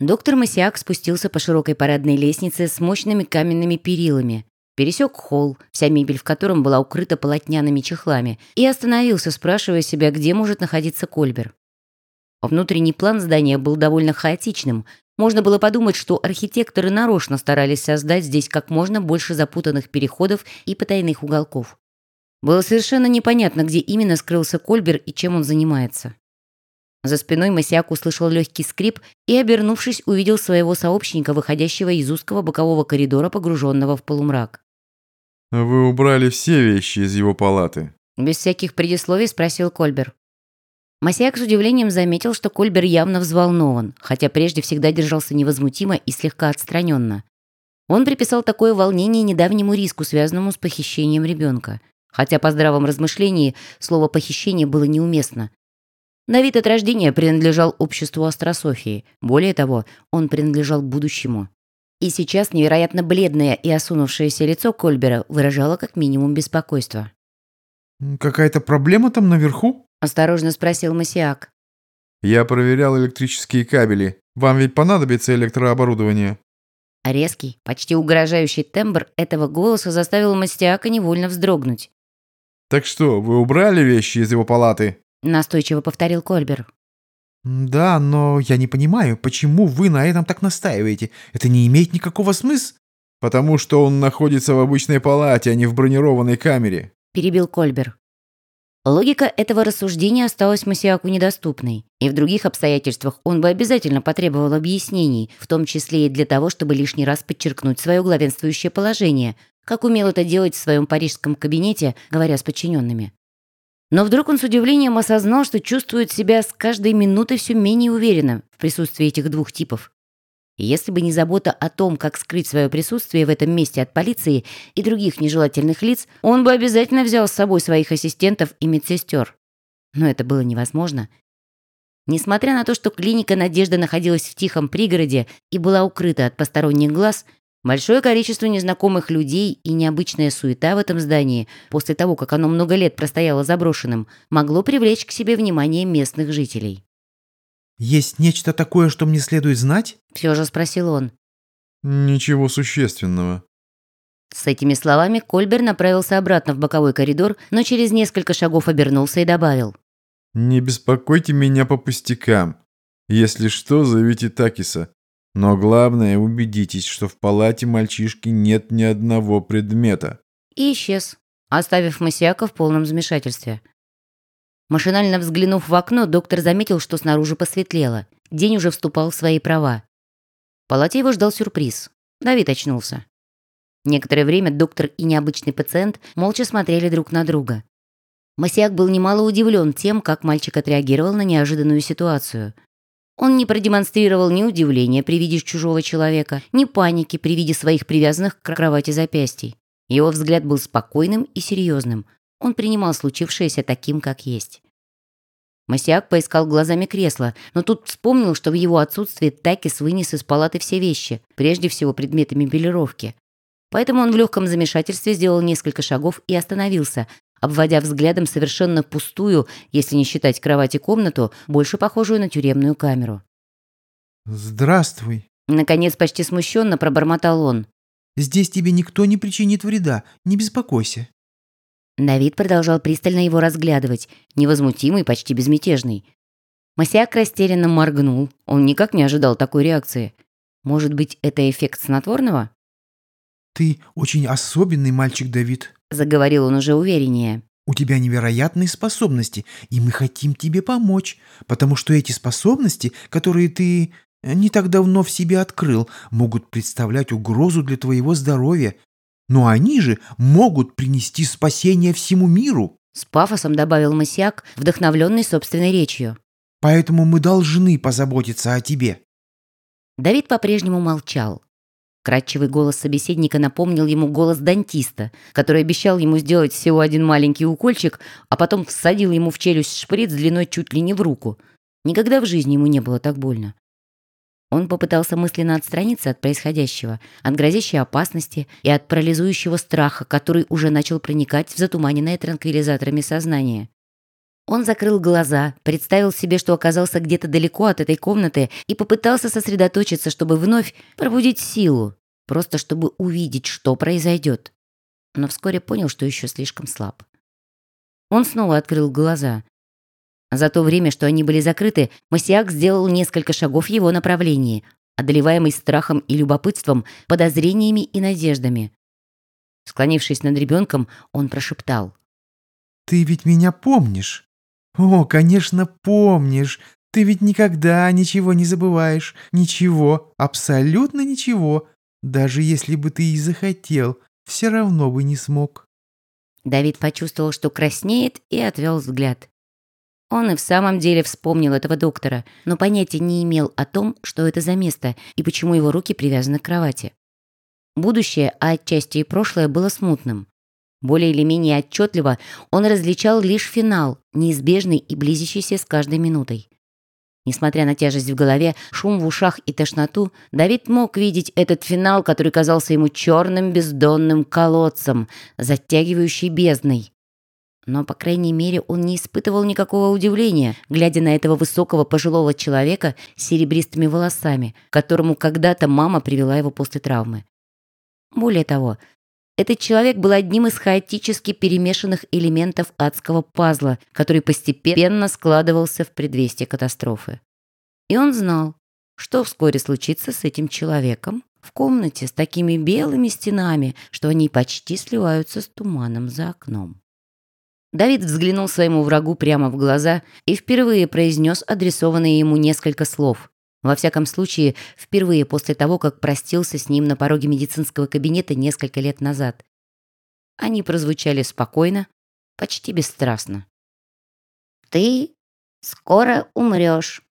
Доктор Масиак спустился по широкой парадной лестнице с мощными каменными перилами, пересек холл, вся мебель в котором была укрыта полотняными чехлами, и остановился, спрашивая себя, где может находиться Кольбер. Внутренний план здания был довольно хаотичным. Можно было подумать, что архитекторы нарочно старались создать здесь как можно больше запутанных переходов и потайных уголков. Было совершенно непонятно, где именно скрылся Кольбер и чем он занимается. За спиной Масиак услышал легкий скрип и, обернувшись, увидел своего сообщника, выходящего из узкого бокового коридора, погруженного в полумрак. «Вы убрали все вещи из его палаты?» Без всяких предисловий спросил Кольбер. Масиак с удивлением заметил, что Кольбер явно взволнован, хотя прежде всегда держался невозмутимо и слегка отстраненно. Он приписал такое волнение недавнему риску, связанному с похищением ребенка. Хотя по здравом размышлении слово «похищение» было неуместно. Давид от рождения принадлежал обществу астрософии. Более того, он принадлежал будущему. И сейчас невероятно бледное и осунувшееся лицо Кольбера выражало как минимум беспокойство. «Какая-то проблема там наверху?» – осторожно спросил Масиак. «Я проверял электрические кабели. Вам ведь понадобится электрооборудование». Резкий, почти угрожающий тембр этого голоса заставил Мастиака невольно вздрогнуть. «Так что, вы убрали вещи из его палаты?» Настойчиво повторил Кольбер. «Да, но я не понимаю, почему вы на этом так настаиваете? Это не имеет никакого смысла». «Потому что он находится в обычной палате, а не в бронированной камере», – перебил Кольбер. Логика этого рассуждения осталась Масиаку недоступной, и в других обстоятельствах он бы обязательно потребовал объяснений, в том числе и для того, чтобы лишний раз подчеркнуть свое главенствующее положение, как умел это делать в своем парижском кабинете, говоря с подчиненными. Но вдруг он с удивлением осознал, что чувствует себя с каждой минутой все менее уверенно в присутствии этих двух типов. Если бы не забота о том, как скрыть свое присутствие в этом месте от полиции и других нежелательных лиц, он бы обязательно взял с собой своих ассистентов и медсестер. Но это было невозможно. Несмотря на то, что клиника «Надежда» находилась в тихом пригороде и была укрыта от посторонних глаз, Большое количество незнакомых людей и необычная суета в этом здании, после того, как оно много лет простояло заброшенным, могло привлечь к себе внимание местных жителей. «Есть нечто такое, что мне следует знать?» – все же спросил он. «Ничего существенного». С этими словами Кольбер направился обратно в боковой коридор, но через несколько шагов обернулся и добавил. «Не беспокойте меня по пустякам. Если что, зовите Такиса. Но главное, убедитесь, что в палате мальчишки нет ни одного предмета. И исчез, оставив Масиака в полном замешательстве. Машинально взглянув в окно, доктор заметил, что снаружи посветлело. День уже вступал в свои права. В палате его ждал сюрприз. Давид очнулся. Некоторое время доктор и необычный пациент молча смотрели друг на друга. Масиак был немало удивлен тем, как мальчик отреагировал на неожиданную ситуацию – он не продемонстрировал ни удивления при виде чужого человека, ни паники при виде своих привязанных к кровати запястий. Его взгляд был спокойным и серьезным. Он принимал случившееся таким, как есть. Масиак поискал глазами кресло, но тут вспомнил, что в его отсутствии Такис вынес из палаты все вещи, прежде всего предметы мебелировки. Поэтому он в легком замешательстве сделал несколько шагов и остановился, обводя взглядом совершенно пустую, если не считать кровати комнату, больше похожую на тюремную камеру. «Здравствуй», — наконец почти смущенно пробормотал он. «Здесь тебе никто не причинит вреда, не беспокойся». Давид продолжал пристально его разглядывать, невозмутимый, почти безмятежный. Масяк растерянно моргнул, он никак не ожидал такой реакции. Может быть, это эффект снотворного? «Ты очень особенный мальчик, Давид», заговорил он уже увереннее. У тебя невероятные способности, и мы хотим тебе помочь, потому что эти способности, которые ты э, не так давно в себе открыл, могут представлять угрозу для твоего здоровья. Но они же могут принести спасение всему миру. С пафосом добавил Масяк, вдохновленный собственной речью. Поэтому мы должны позаботиться о тебе. Давид по-прежнему молчал. Кратчевый голос собеседника напомнил ему голос дантиста, который обещал ему сделать всего один маленький укольчик, а потом всадил ему в челюсть шприц длиной чуть ли не в руку. Никогда в жизни ему не было так больно. Он попытался мысленно отстраниться от происходящего, от грозящей опасности и от парализующего страха, который уже начал проникать в затуманенное транквилизаторами сознание. Он закрыл глаза, представил себе, что оказался где-то далеко от этой комнаты и попытался сосредоточиться, чтобы вновь пробудить силу, просто чтобы увидеть, что произойдет. Но вскоре понял, что еще слишком слаб. Он снова открыл глаза. За то время, что они были закрыты, Масиак сделал несколько шагов в его направлении, одолеваемый страхом и любопытством, подозрениями и надеждами. Склонившись над ребенком, он прошептал. «Ты ведь меня помнишь?» «О, конечно, помнишь. Ты ведь никогда ничего не забываешь. Ничего, абсолютно ничего. Даже если бы ты и захотел, все равно бы не смог». Давид почувствовал, что краснеет, и отвел взгляд. Он и в самом деле вспомнил этого доктора, но понятия не имел о том, что это за место и почему его руки привязаны к кровати. Будущее, а отчасти и прошлое, было смутным. Более или менее отчетливо он различал лишь финал, неизбежный и близящийся с каждой минутой. Несмотря на тяжесть в голове, шум в ушах и тошноту, Давид мог видеть этот финал, который казался ему черным бездонным колодцем, затягивающий бездной. Но, по крайней мере, он не испытывал никакого удивления, глядя на этого высокого пожилого человека с серебристыми волосами, которому когда-то мама привела его после травмы. Более того, этот человек был одним из хаотически перемешанных элементов адского пазла, который постепенно складывался в предвестие катастрофы. И он знал, что вскоре случится с этим человеком в комнате с такими белыми стенами, что они почти сливаются с туманом за окном. Давид взглянул своему врагу прямо в глаза и впервые произнес адресованные ему несколько слов, во всяком случае, впервые после того, как простился с ним на пороге медицинского кабинета несколько лет назад. Они прозвучали спокойно, почти бесстрастно. «Ты скоро умрешь».